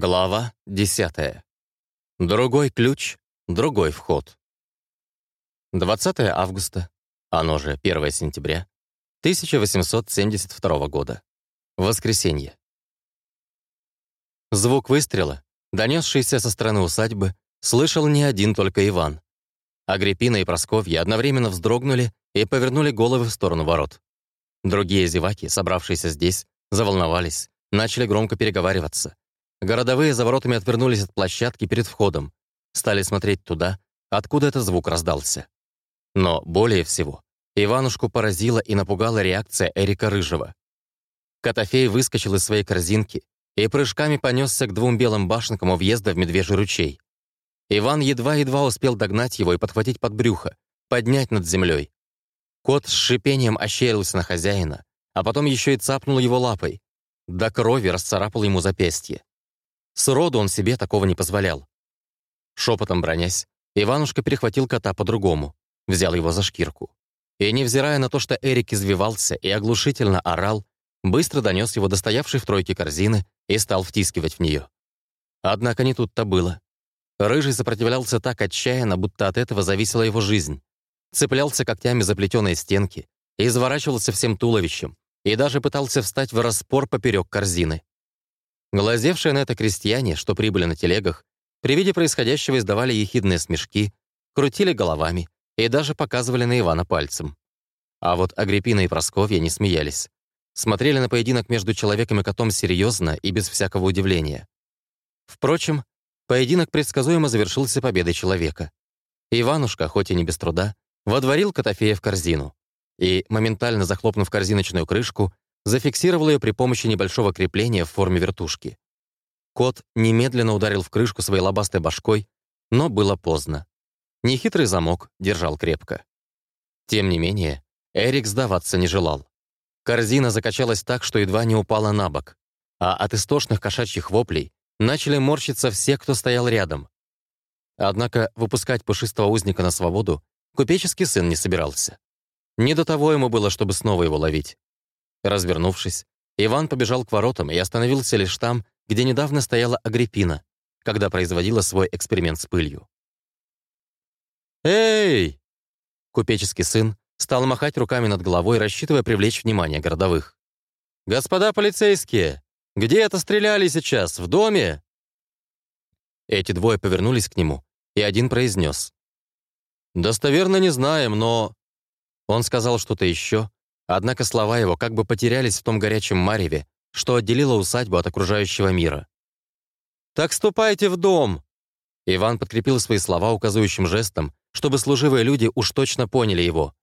Глава 10. Другой ключ, другой вход. 20 августа, оно же 1 сентября, 1872 года. Воскресенье. Звук выстрела, донесшийся со стороны усадьбы, слышал не один только Иван. Агриппина и Просковья одновременно вздрогнули и повернули головы в сторону ворот. Другие зеваки, собравшиеся здесь, заволновались, начали громко переговариваться. Городовые за воротами отвернулись от площадки перед входом, стали смотреть туда, откуда этот звук раздался. Но более всего Иванушку поразила и напугала реакция Эрика Рыжего. Котофей выскочил из своей корзинки и прыжками понесся к двум белым башенкам у въезда в Медвежий ручей. Иван едва-едва успел догнать его и подхватить под брюхо, поднять над землей. Кот с шипением ощерился на хозяина, а потом еще и цапнул его лапой. До крови расцарапал ему запястье. Сроду он себе такого не позволял. Шепотом бронясь, Иванушка перехватил кота по-другому, взял его за шкирку. И, невзирая на то, что Эрик извивался и оглушительно орал, быстро донес его до стоявшей в тройке корзины и стал втискивать в нее. Однако не тут-то было. Рыжий сопротивлялся так отчаянно, будто от этого зависела его жизнь. Цеплялся когтями за плетеные стенки, изворачивался всем туловищем и даже пытался встать в распор поперек корзины. Глазевшие на это крестьяне, что прибыли на телегах, при виде происходящего издавали ехидные смешки, крутили головами и даже показывали на Ивана пальцем. А вот Агриппина и Просковья не смеялись. Смотрели на поединок между человеком и котом серьезно и без всякого удивления. Впрочем, поединок предсказуемо завершился победой человека. Иванушка, хоть и не без труда, водворил Котофея в корзину и, моментально захлопнув корзиночную крышку, зафиксировал ее при помощи небольшого крепления в форме вертушки. Кот немедленно ударил в крышку своей лобастой башкой, но было поздно. Нехитрый замок держал крепко. Тем не менее, Эрик сдаваться не желал. Корзина закачалась так, что едва не упала на бок, а от истошных кошачьих воплей начали морщиться все, кто стоял рядом. Однако выпускать пушистого узника на свободу купеческий сын не собирался. Не до того ему было, чтобы снова его ловить. Развернувшись, Иван побежал к воротам и остановился лишь там, где недавно стояла Агриппина, когда производила свой эксперимент с пылью. «Эй!» Купеческий сын стал махать руками над головой, рассчитывая привлечь внимание городовых. «Господа полицейские, где это стреляли сейчас? В доме?» Эти двое повернулись к нему, и один произнес. «Достоверно не знаем, но...» Он сказал что-то еще, Однако слова его как бы потерялись в том горячем мареве, что отделило усадьбу от окружающего мира. «Так ступайте в дом!» Иван подкрепил свои слова указывающим жестом, чтобы служивые люди уж точно поняли его.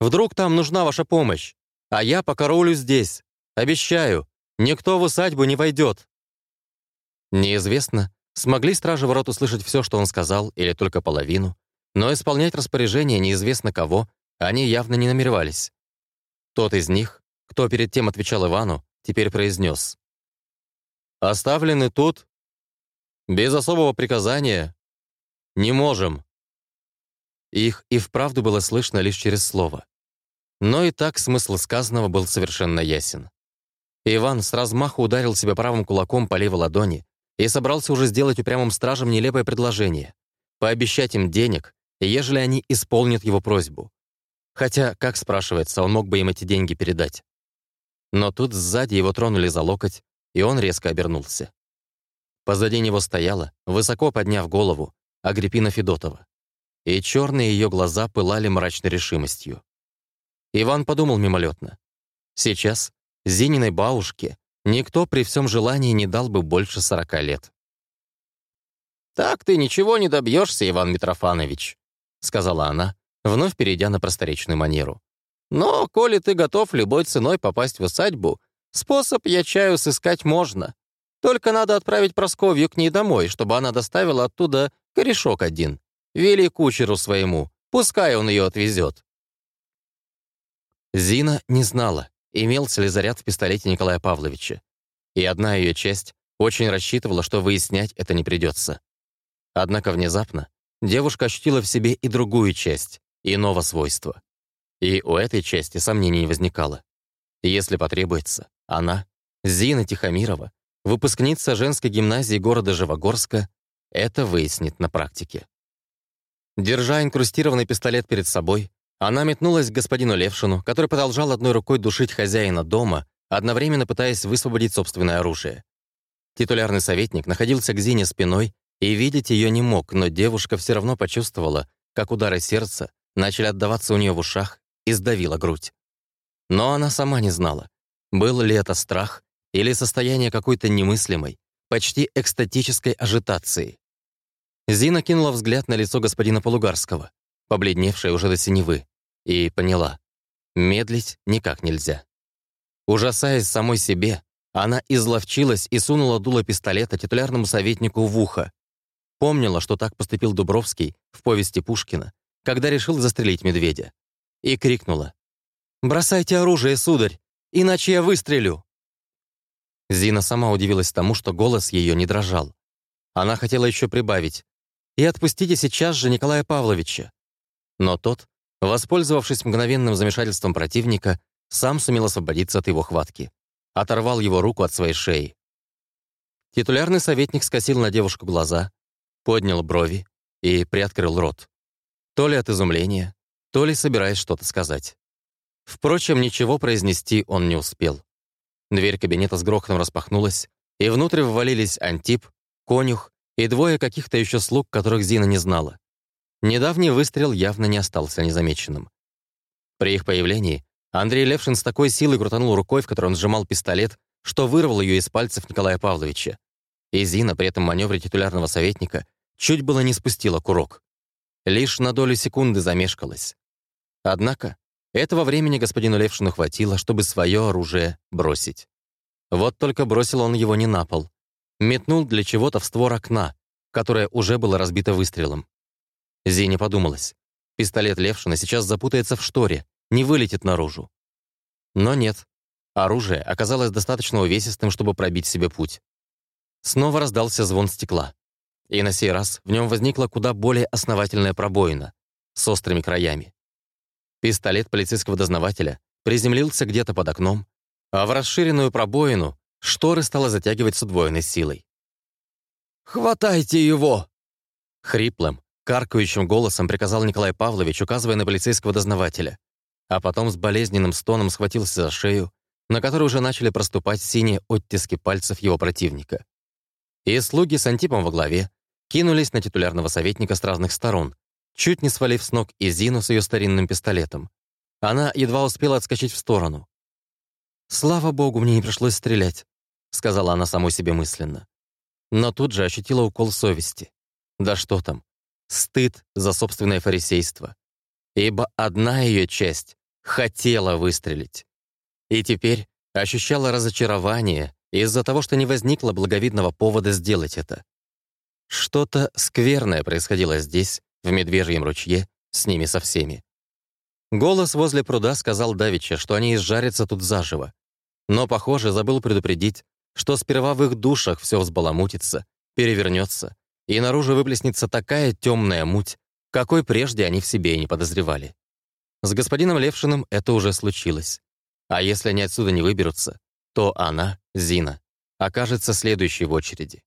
«Вдруг там нужна ваша помощь, а я покоролю здесь. Обещаю, никто в усадьбу не войдет». Неизвестно, смогли стражи ворот услышать все, что он сказал, или только половину, но исполнять распоряжение неизвестно кого они явно не намеревались. Тот из них, кто перед тем отвечал Ивану, теперь произнес. «Оставлены тут? Без особого приказания? Не можем». Их и вправду было слышно лишь через слово. Но и так смысл сказанного был совершенно ясен. Иван с размаху ударил себя правым кулаком по левой ладони и собрался уже сделать упрямым стражам нелепое предложение — пообещать им денег, ежели они исполнят его просьбу. Хотя, как спрашивается, он мог бы им эти деньги передать. Но тут сзади его тронули за локоть, и он резко обернулся. Позади него стояла, высоко подняв голову, Агриппина Федотова. И черные ее глаза пылали мрачной решимостью. Иван подумал мимолетно. Сейчас Зининой бабушке никто при всем желании не дал бы больше сорока лет. «Так ты ничего не добьешься, Иван Митрофанович», — сказала она, вновь перейдя на просторечную манеру. «Но, коли ты готов любой ценой попасть в усадьбу, способ, я чаю, сыскать можно. Только надо отправить Просковью к ней домой, чтобы она доставила оттуда корешок один. Вели кучеру своему, пускай он ее отвезет». Зина не знала, имелся ли заряд в пистолете Николая Павловича. И одна ее часть очень рассчитывала, что выяснять это не придется. Однако внезапно девушка ощутила в себе и другую часть, иного свойства. И у этой части сомнений не возникало. Если потребуется, она, Зина Тихомирова, выпускница женской гимназии города Живогорска, это выяснит на практике. Держа инкрустированный пистолет перед собой, она метнулась к господину Левшину, который продолжал одной рукой душить хозяина дома, одновременно пытаясь высвободить собственное оружие. Титулярный советник находился к Зине спиной и видеть ее не мог, но девушка все равно почувствовала, как удары сердца начали отдаваться у нее в ушах и сдавила грудь. Но она сама не знала, был ли это страх или состояние какой-то немыслимой, почти экстатической ажитации. Зина кинула взгляд на лицо господина Полугарского, побледневшее уже до синевы, и поняла — медлить никак нельзя. Ужасаясь самой себе, она изловчилась и сунула дуло пистолета титулярному советнику в ухо. Помнила, что так поступил Дубровский в повести Пушкина, когда решил застрелить медведя. И крикнула. «Бросайте оружие, сударь, иначе я выстрелю!» Зина сама удивилась тому, что голос ее не дрожал. Она хотела еще прибавить. «И отпустите сейчас же Николая Павловича». Но тот, воспользовавшись мгновенным замешательством противника, сам сумел освободиться от его хватки. Оторвал его руку от своей шеи. Титулярный советник скосил на девушку глаза, поднял брови и приоткрыл рот. То ли от изумления, то ли собираясь что-то сказать. Впрочем, ничего произнести он не успел. Дверь кабинета с грохотом распахнулась, и внутрь ввалились Антип, Конюх и двое каких-то еще слуг, которых Зина не знала. Недавний выстрел явно не остался незамеченным. При их появлении Андрей Левшин с такой силой крутанул рукой, в которой он сжимал пистолет, что вырвал ее из пальцев Николая Павловича. И Зина при этом маневре титулярного советника чуть было не спустила курок. Лишь на долю секунды замешкалась. Однако этого времени господину Левшину хватило, чтобы свое оружие бросить. Вот только бросил он его не на пол. Метнул для чего-то в створ окна, которое уже было разбито выстрелом. Зине подумалось. Пистолет Левшина сейчас запутается в шторе, не вылетит наружу. Но нет. Оружие оказалось достаточно увесистым, чтобы пробить себе путь. Снова раздался звон стекла. И на сей раз в нем возникла куда более основательная пробоина с острыми краями. Пистолет полицейского дознавателя приземлился где-то под окном, а в расширенную пробоину шторы стало затягивать с удвоенной силой. «Хватайте его!» Хриплым, каркающим голосом приказал Николай Павлович, указывая на полицейского дознавателя, а потом с болезненным стоном схватился за шею, на которой уже начали проступать синие оттиски пальцев его противника. И слуги с Антипом во главе кинулись на титулярного советника с разных сторон, чуть не свалив с ног Изину с ее старинным пистолетом. Она едва успела отскочить в сторону. «Слава богу, мне не пришлось стрелять», — сказала она самой себе мысленно. Но тут же ощутила укол совести. Да что там, стыд за собственное фарисейство. Ибо одна ее часть хотела выстрелить. И теперь ощущала разочарование из-за того, что не возникло благовидного повода сделать это. Что-то скверное происходило здесь, в Медвежьем ручье, с ними со всеми. Голос возле пруда сказал Давича, что они изжарятся тут заживо. Но, похоже, забыл предупредить, что сперва в их душах все взбаламутится, перевернется, и наружу выплеснется такая темная муть, какой прежде они в себе и не подозревали. С господином Левшиным это уже случилось. А если они отсюда не выберутся, то она, Зина, окажется следующей в очереди.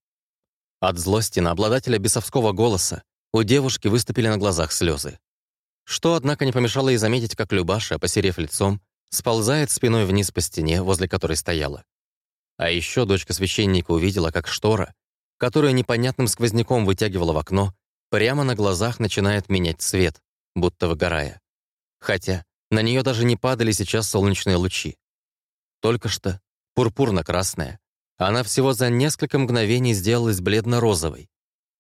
От злости на обладателя бесовского голоса у девушки выступили на глазах слезы. Что, однако, не помешало ей заметить, как Любаша, посерев лицом, сползает спиной вниз по стене, возле которой стояла. А еще дочка священника увидела, как штора, которую непонятным сквозняком вытягивала в окно, прямо на глазах начинает менять цвет, будто выгорая. Хотя на нее даже не падали сейчас солнечные лучи. Только что пурпурно-красная. Она всего за несколько мгновений сделалась бледно-розовой,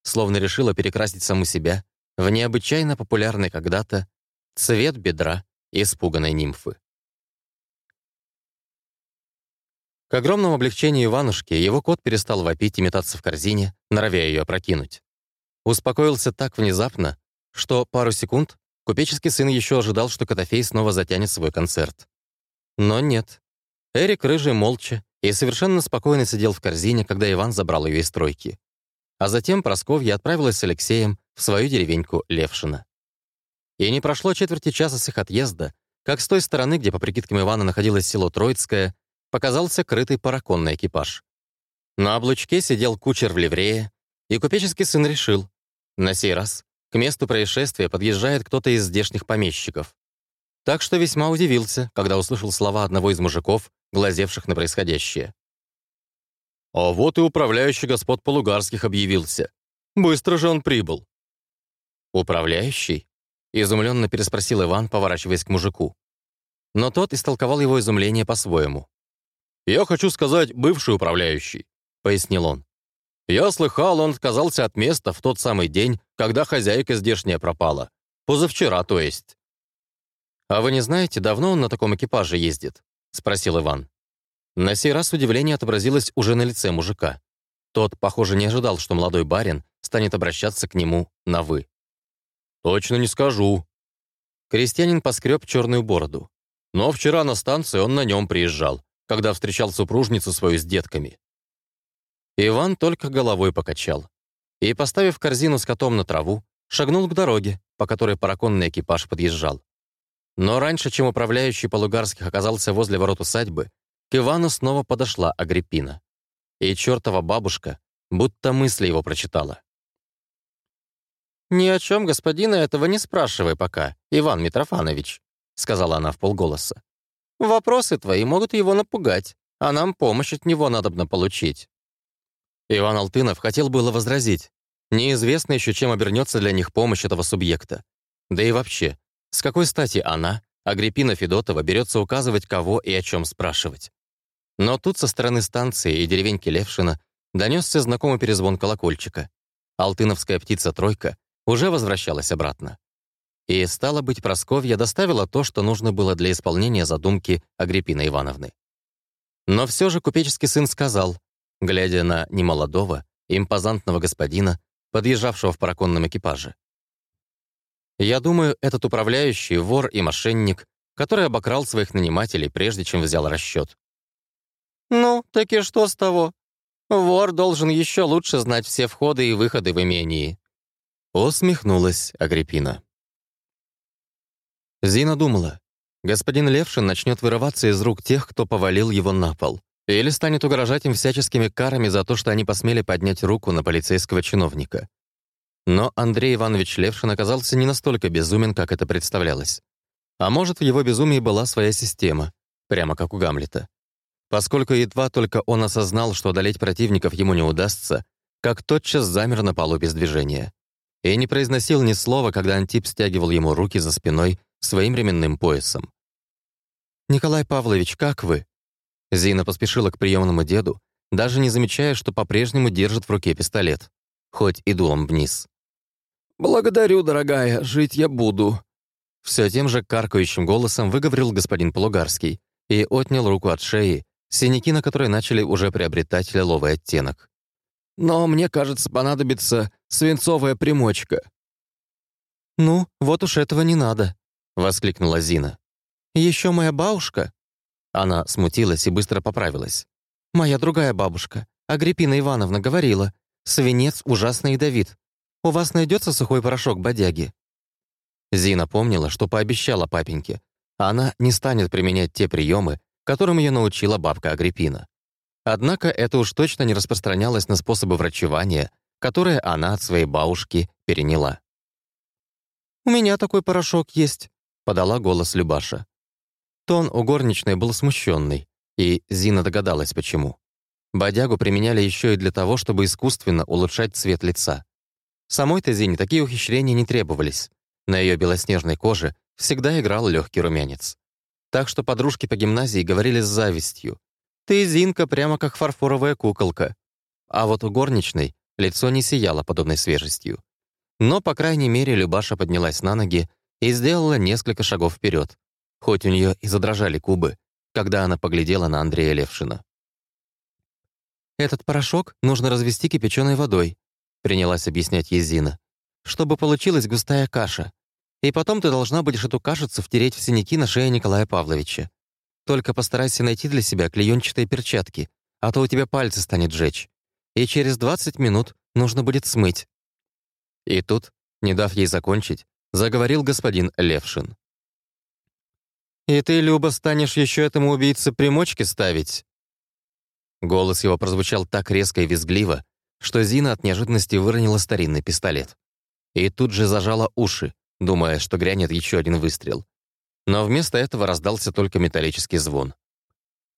словно решила перекрасить саму себя в необычайно популярный когда-то цвет бедра испуганной нимфы. К огромному облегчению Иванушки его кот перестал вопить и метаться в корзине, норовя ее опрокинуть. Успокоился так внезапно, что пару секунд купеческий сын еще ожидал, что Котофей снова затянет свой концерт. Но нет. Эрик рыжий молча и совершенно спокойно сидел в корзине, когда Иван забрал ее из стройки. А затем Просковья отправилась с Алексеем в свою деревеньку Левшина. И не прошло четверти часа с их отъезда, как с той стороны, где, по прикидкам Ивана, находилось село Троицкое, показался крытый параконный экипаж. На облучке сидел кучер в ливрее, и купеческий сын решил. На сей раз к месту происшествия подъезжает кто-то из здешних помещиков. Так что весьма удивился, когда услышал слова одного из мужиков, глазевших на происходящее. «А вот и управляющий господ Полугарских объявился. Быстро же он прибыл». «Управляющий?» — изумленно переспросил Иван, поворачиваясь к мужику. Но тот истолковал его изумление по-своему. «Я хочу сказать, бывший управляющий», — пояснил он. «Я слыхал, он отказался от места в тот самый день, когда хозяйка здешняя пропала. Позавчера, то есть». «А вы не знаете, давно он на таком экипаже ездит?» — спросил Иван. На сей раз удивление отобразилось уже на лице мужика. Тот, похоже, не ожидал, что молодой барин станет обращаться к нему на «вы». «Точно не скажу». Крестьянин поскреб черную бороду. Но вчера на станции он на нем приезжал, когда встречал супружницу свою с детками. Иван только головой покачал. И, поставив корзину с котом на траву, шагнул к дороге, по которой параконный экипаж подъезжал. Но раньше, чем управляющий Полугарских оказался возле ворот усадьбы, к Ивану снова подошла Агриппина. И чертова бабушка будто мысли его прочитала. «Ни о чем господина этого не спрашивай пока, Иван Митрофанович», сказала она в полголоса. «Вопросы твои могут его напугать, а нам помощь от него надобно получить». Иван Алтынов хотел было возразить. Неизвестно еще, чем обернется для них помощь этого субъекта. Да и вообще, с какой стати она, Агриппина Федотова, берется указывать, кого и о чем спрашивать? Но тут со стороны станции и деревеньки Левшина донесся знакомый перезвон колокольчика. Алтыновская птица-тройка уже возвращалась обратно. И, стало быть, Просковья доставила то, что нужно было для исполнения задумки Агриппины Ивановны. Но все же купеческий сын сказал, глядя на немолодого, импозантного господина, подъезжавшего в параконном экипаже. Я думаю, этот управляющий — вор и мошенник, который обокрал своих нанимателей, прежде чем взял расчет. «Ну, так и что с того? Вор должен еще лучше знать все входы и выходы в имении». Усмехнулась Агриппина. Зина думала, господин Левшин начнет вырываться из рук тех, кто повалил его на пол, или станет угрожать им всяческими карами за то, что они посмели поднять руку на полицейского чиновника. Но Андрей Иванович Левшин оказался не настолько безумен, как это представлялось. А может, в его безумии была своя система, прямо как у Гамлета. Поскольку едва только он осознал, что одолеть противников ему не удастся, как тотчас замер на полу без движения. И не произносил ни слова, когда Антип стягивал ему руки за спиной своим ременным поясом. «Николай Павлович, как вы?» Зина поспешила к приемному деду, даже не замечая, что по-прежнему держит в руке пистолет, хоть и дулом вниз. «Благодарю, дорогая, жить я буду». Все тем же каркающим голосом выговорил господин Полугарский и отнял руку от шеи, синяки на которой начали уже приобретать лиловый оттенок. «Но мне кажется, понадобится свинцовая примочка». «Ну, вот уж этого не надо», — воскликнула Зина. «Еще моя бабушка?» Она смутилась и быстро поправилась. «Моя другая бабушка, Агриппина Ивановна, говорила, свинец ужасно ядовит, у вас найдется сухой порошок бодяги?» Зина помнила, что пообещала папеньке. Она не станет применять те приемы, которым ее научила бабка Агриппина. Однако это уж точно не распространялось на способы врачевания, которые она от своей бабушки переняла. «У меня такой порошок есть», — подала голос Любаша. Тон у горничной был смущенный, и Зина догадалась, почему. Бодягу применяли еще и для того, чтобы искусственно улучшать цвет лица. Самой-то Зине такие ухищрения не требовались. На ее белоснежной коже всегда играл легкий румянец. Так что подружки по гимназии говорили с завистью. «Ты, Зинка, прямо как фарфоровая куколка». А вот у горничной лицо не сияло подобной свежестью. Но, по крайней мере, Любаша поднялась на ноги и сделала несколько шагов вперед, хоть у нее и задрожали кубы, когда она поглядела на Андрея Левшина. «Этот порошок нужно развести кипяченой водой», принялась объяснять Езина, чтобы получилась густая каша. И потом ты должна будешь эту кашицу втереть в синяки на шее Николая Павловича. Только постарайся найти для себя клеенчатые перчатки, а то у тебя пальцы станет жечь. И через 20 минут нужно будет смыть». И тут, не дав ей закончить, заговорил господин Левшин. «И ты, Люба, станешь еще этому убийце примочки ставить?» Голос его прозвучал так резко и визгливо, что Зина от неожиданности выронила старинный пистолет. И тут же зажала уши, думая, что грянет еще один выстрел. Но вместо этого раздался только металлический звон.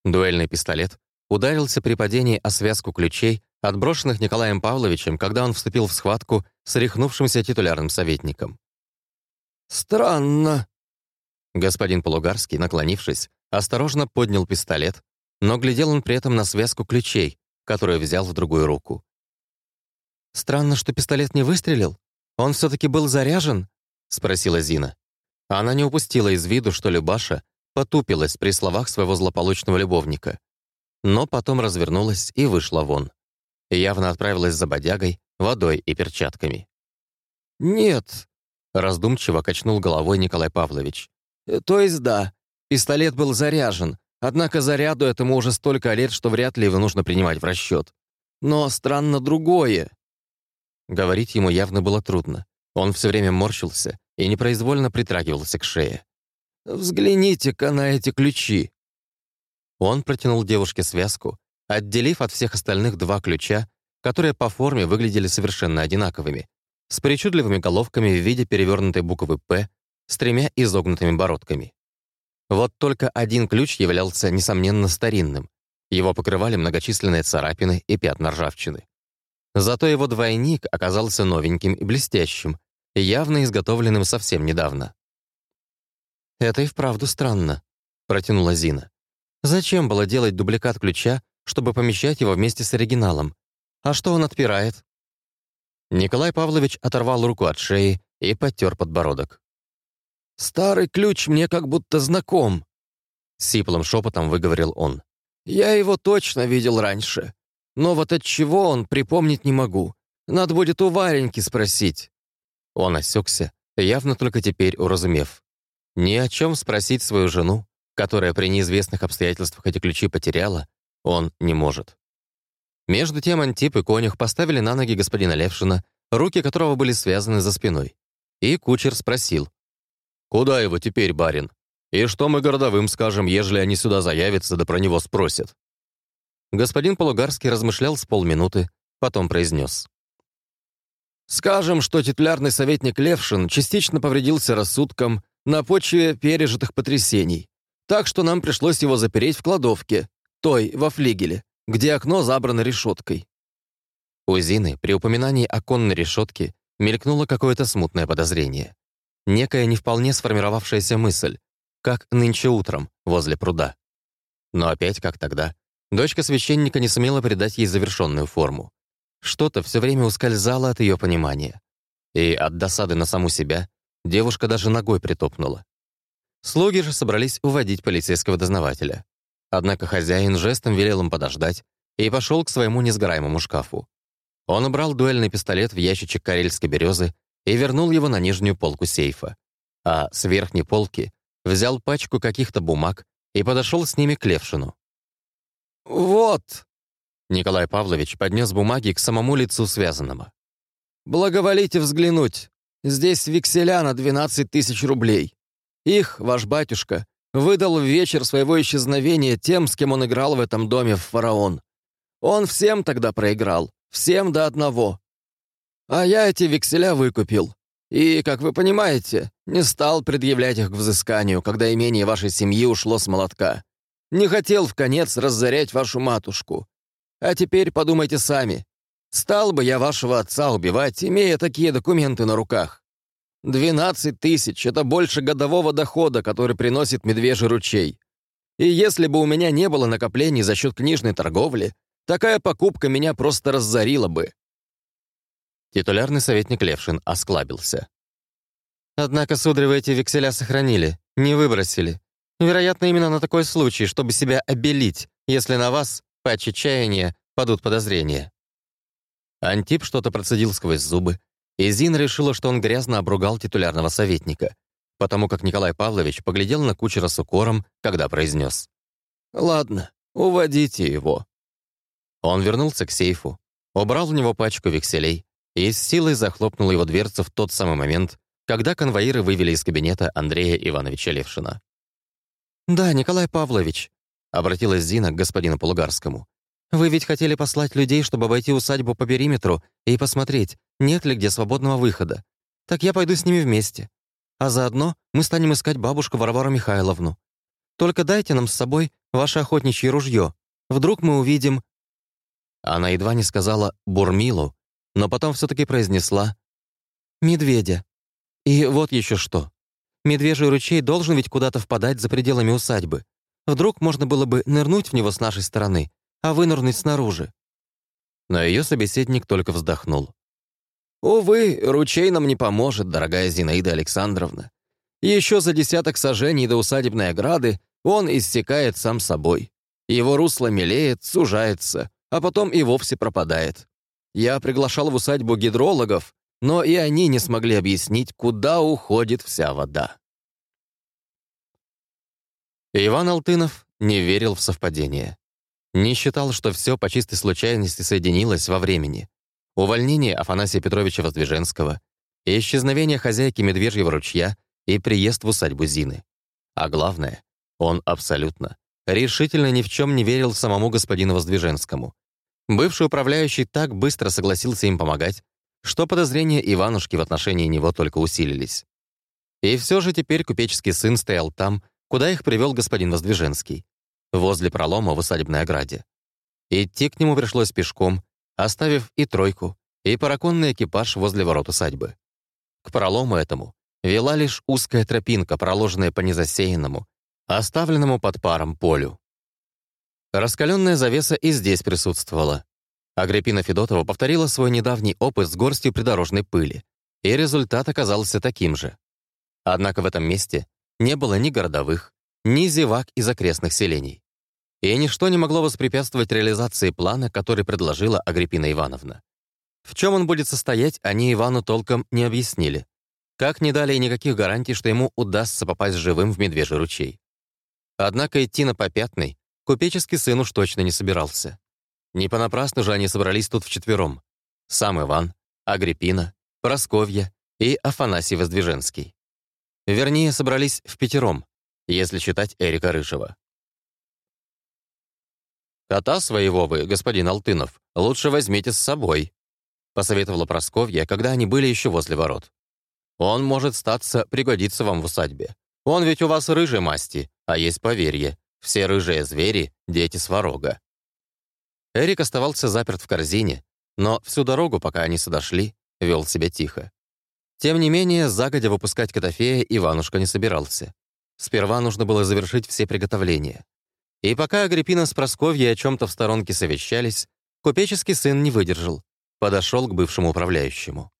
Дуэльный пистолет ударился при падении о связку ключей, отброшенных Николаем Павловичем, когда он вступил в схватку с рехнувшимся титулярным советником. «Странно». Господин Полугарский, наклонившись, осторожно поднял пистолет, но глядел он при этом на связку ключей, которую взял в другую руку. «Странно, что пистолет не выстрелил. Он все таки был заряжен?» — спросила Зина. Она не упустила из виду, что Любаша потупилась при словах своего злополучного любовника. Но потом развернулась и вышла вон. Явно отправилась за бодягой, водой и перчатками. «Нет», — раздумчиво качнул головой Николай Павлович. «Э, «То есть да, пистолет был заряжен, однако заряду этому уже столько лет, что вряд ли его нужно принимать в расчет. Но странно другое». Говорить ему явно было трудно. Он все время морщился и непроизвольно притрагивался к шее. «Взгляните-ка на эти ключи!» Он протянул девушке связку, отделив от всех остальных два ключа, которые по форме выглядели совершенно одинаковыми, с причудливыми головками в виде перевернутой буквы «П» с тремя изогнутыми бородками. Вот только один ключ являлся, несомненно, старинным. Его покрывали многочисленные царапины и пятна ржавчины. Зато его двойник оказался новеньким и блестящим, явно изготовленным совсем недавно. «Это и вправду странно», — протянула Зина. «Зачем было делать дубликат ключа, чтобы помещать его вместе с оригиналом? А что он отпирает?» Николай Павлович оторвал руку от шеи и потер подбородок. «Старый ключ мне как будто знаком», — сиплым шепотом выговорил он. «Я его точно видел раньше. Но вот от чего он припомнить не могу. Надо будет у Вареньки спросить». Он осекся, явно только теперь уразумев. Ни о чем спросить свою жену, которая при неизвестных обстоятельствах эти ключи потеряла, он не может. Между тем Антип и Конюх поставили на ноги господина Левшина, руки которого были связаны за спиной. И кучер спросил. «Куда его теперь, барин? И что мы городовым скажем, ежели они сюда заявятся, да про него спросят?» Господин Полугарский размышлял с полминуты, потом произнес. «Скажем, что титулярный советник Левшин частично повредился рассудком на почве пережитых потрясений, так что нам пришлось его запереть в кладовке, той, во флигеле, где окно забрано решеткой». У Зины при упоминании оконной решетки мелькнуло какое-то смутное подозрение. Некая не вполне сформировавшаяся мысль, как нынче утром возле пруда. Но опять, как тогда, Дочка священника не сумела придать ей завершенную форму. Что-то все время ускользало от ее понимания. И от досады на саму себя девушка даже ногой притопнула. Слуги же собрались уводить полицейского дознавателя. Однако хозяин жестом велел им подождать и пошел к своему несгораемому шкафу. Он убрал дуэльный пистолет в ящичек карельской березы и вернул его на нижнюю полку сейфа. А с верхней полки взял пачку каких-то бумаг и подошел с ними к Левшину. «Вот!» Николай Павлович поднес бумаги к самому лицу связанного. «Благоволите взглянуть. Здесь векселя на 12 тысяч рублей. Их, ваш батюшка, выдал в вечер своего исчезновения тем, с кем он играл в этом доме в «Фараон». Он всем тогда проиграл, всем до одного. А я эти векселя выкупил. И, как вы понимаете, не стал предъявлять их к взысканию, когда имение вашей семьи ушло с молотка. Не хотел в конец разорять вашу матушку. А теперь подумайте сами. Стал бы я вашего отца убивать, имея такие документы на руках? 12 тысяч — это больше годового дохода, который приносит медвежий ручей. И если бы у меня не было накоплений за счет книжной торговли, такая покупка меня просто разорила бы. Титулярный советник Левшин осклабился. «Однако, сударь, эти векселя сохранили, не выбросили. Вероятно, именно на такой случай, чтобы себя обелить, если на вас, по отчаянию, падут подозрения». Антип что-то процедил сквозь зубы, и Зина решила, что он грязно обругал титулярного советника, потому как Николай Павлович поглядел на кучера с укором, когда произнес. «Ладно, уводите его». Он вернулся к сейфу, убрал в него пачку векселей и с силой захлопнул его дверцу в тот самый момент, когда конвоиры вывели из кабинета Андрея Ивановича Левшина. «Да, Николай Павлович», — обратилась Зина к господину Полугарскому. Вы ведь хотели послать людей, чтобы обойти усадьбу по периметру и посмотреть, нет ли где свободного выхода. Так я пойду с ними вместе. А заодно мы станем искать бабушку Варвару Михайловну. Только дайте нам с собой ваше охотничье ружье. Вдруг мы увидим...» Она едва не сказала «бурмилу», но потом все-таки произнесла «медведя». И вот еще что. Медвежий ручей должен ведь куда-то впадать за пределами усадьбы. Вдруг можно было бы нырнуть в него с нашей стороны, а вынырнуть снаружи. Но ее собеседник только вздохнул. «Увы, ручей нам не поможет, дорогая Зинаида Александровна. Еще за десяток сажений до усадебной ограды он иссякает сам собой. Его русло мелеет, сужается, а потом и вовсе пропадает. Я приглашал в усадьбу гидрологов, но и они не смогли объяснить, куда уходит вся вода. Иван Алтынов не верил в совпадение. Не считал, что все по чистой случайности соединилось во времени. Увольнение Афанасия Петровича Воздвиженского, исчезновение хозяйки Медвежьего ручья и приезд в усадьбу Зины. А главное, он абсолютно, решительно ни в чем не верил самому господину Воздвиженскому. Бывший управляющий так быстро согласился им помогать, что подозрения Иванушки в отношении него только усилились. И все же теперь купеческий сын стоял там, куда их привел господин Воздвиженский, возле пролома в усадебной ограде. Идти к нему пришлось пешком, оставив и тройку, и параконный экипаж возле ворот усадьбы. К пролому этому вела лишь узкая тропинка, проложенная по незасеянному, оставленному под паром полю. Раскаленная завеса и здесь присутствовала. Агриппина Федотова повторила свой недавний опыт с горстью придорожной пыли, и результат оказался таким же. Однако в этом месте не было ни городовых, ни зевак из окрестных селений. И ничто не могло воспрепятствовать реализации плана, который предложила Агриппина Ивановна. В чем он будет состоять, они Ивану толком не объяснили. Как не дали никаких гарантий, что ему удастся попасть живым в Медвежий ручей. Однако идти на попятный купеческий сын уж точно не собирался. Не понапрасну же они собрались тут вчетвером. Сам Иван, Агриппина, Просковья и Афанасий Воздвиженский. Вернее, собрались в пятером, если считать Эрика Рыжего. «Кота своего вы, господин Алтынов, лучше возьмите с собой», посоветовала Просковья, когда они были еще возле ворот. «Он может статься пригодиться вам в усадьбе. Он ведь у вас рыжий масти, а есть поверье. Все рыжие звери — дети сварога». Эрик оставался заперт в корзине, но всю дорогу, пока они сюда вел себя тихо. Тем не менее, загодя выпускать Котофея Иванушка не собирался. Сперва нужно было завершить все приготовления. И пока Агриппина с Просковьей о чем-то в сторонке совещались, купеческий сын не выдержал, подошел к бывшему управляющему.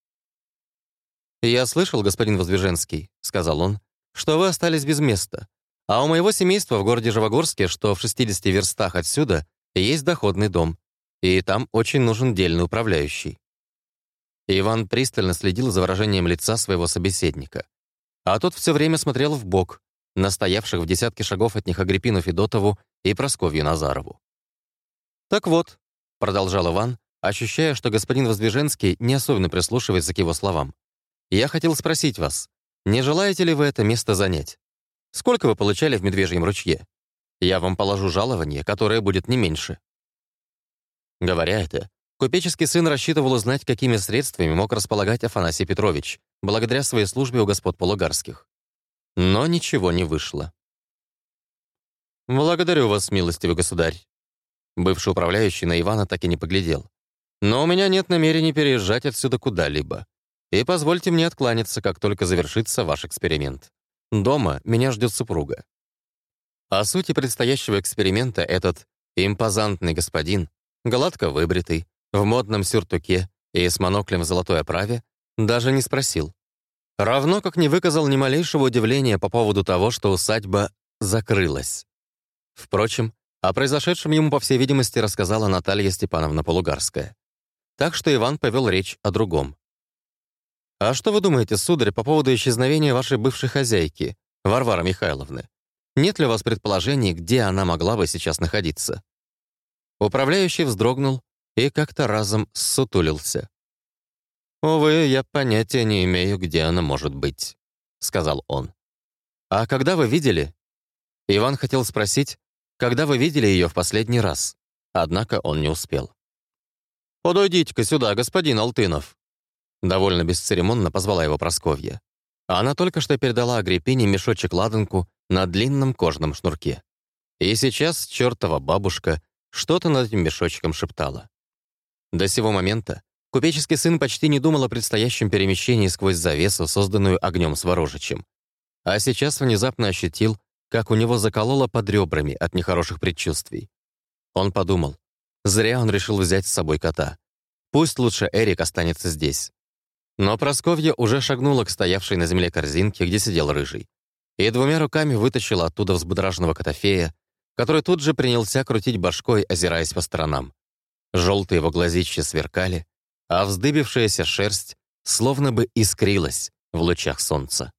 «Я слышал, господин Воздвиженский», — сказал он, «что вы остались без места, а у моего семейства в городе Живогорске, что в 60 верстах отсюда, есть доходный дом, и там очень нужен дельный управляющий». Иван пристально следил за выражением лица своего собеседника. А тот все время смотрел в бок, на стоявших в десятке шагов от них Агриппину Федотову и Просковью Назарову. «Так вот», — продолжал Иван, ощущая, что господин Воздвиженский не особенно прислушивается к его словам, «я хотел спросить вас, не желаете ли вы это место занять? Сколько вы получали в Медвежьем ручье? Я вам положу жалование, которое будет не меньше». Говоря это, купеческий сын рассчитывал узнать, какими средствами мог располагать Афанасий Петрович, благодаря своей службе у господ Полугарских. Но ничего не вышло. «Благодарю вас, милостивый государь». Бывший управляющий на Ивана так и не поглядел. «Но у меня нет намерений переезжать отсюда куда-либо. И позвольте мне откланяться, как только завершится ваш эксперимент. Дома меня ждет супруга». О сути предстоящего эксперимента этот импозантный господин, гладко выбритый, в модном сюртуке и с моноклем в золотой оправе, даже не спросил. Равно как не выказал ни малейшего удивления по поводу того, что усадьба закрылась. Впрочем, о произошедшем ему, по всей видимости, рассказала Наталья Степановна Полугарская. Так что Иван повел речь о другом. «А что вы думаете, сударь, по поводу исчезновения вашей бывшей хозяйки, Варвары Михайловны? Нет ли у вас предположений, где она могла бы сейчас находиться?» Управляющий вздрогнул и как-то разом ссутулился. «Увы, я понятия не имею, где она может быть», — сказал он. «А когда вы видели?» Иван хотел спросить, когда вы видели ее в последний раз? Однако он не успел. «Подойдите-ка сюда, господин Алтынов!» Довольно бесцеремонно позвала его Просковья. Она только что передала Агриппине мешочек-ладанку на длинном кожаном шнурке. И сейчас чертова бабушка что-то над этим мешочком шептала. До сего момента купеческий сын почти не думал о предстоящем перемещении сквозь завесу, созданную огнем Сворожичем. А сейчас внезапно ощутил, как у него закололо под ребрами от нехороших предчувствий. Он подумал, зря он решил взять с собой кота. Пусть лучше Эрик останется здесь. Но Просковья уже шагнула к стоявшей на земле корзинке, где сидел рыжий, и двумя руками вытащила оттуда взбудраженного котофея, который тут же принялся крутить башкой, озираясь по сторонам. Желтые его глазища сверкали, а вздыбившаяся шерсть словно бы искрилась в лучах солнца.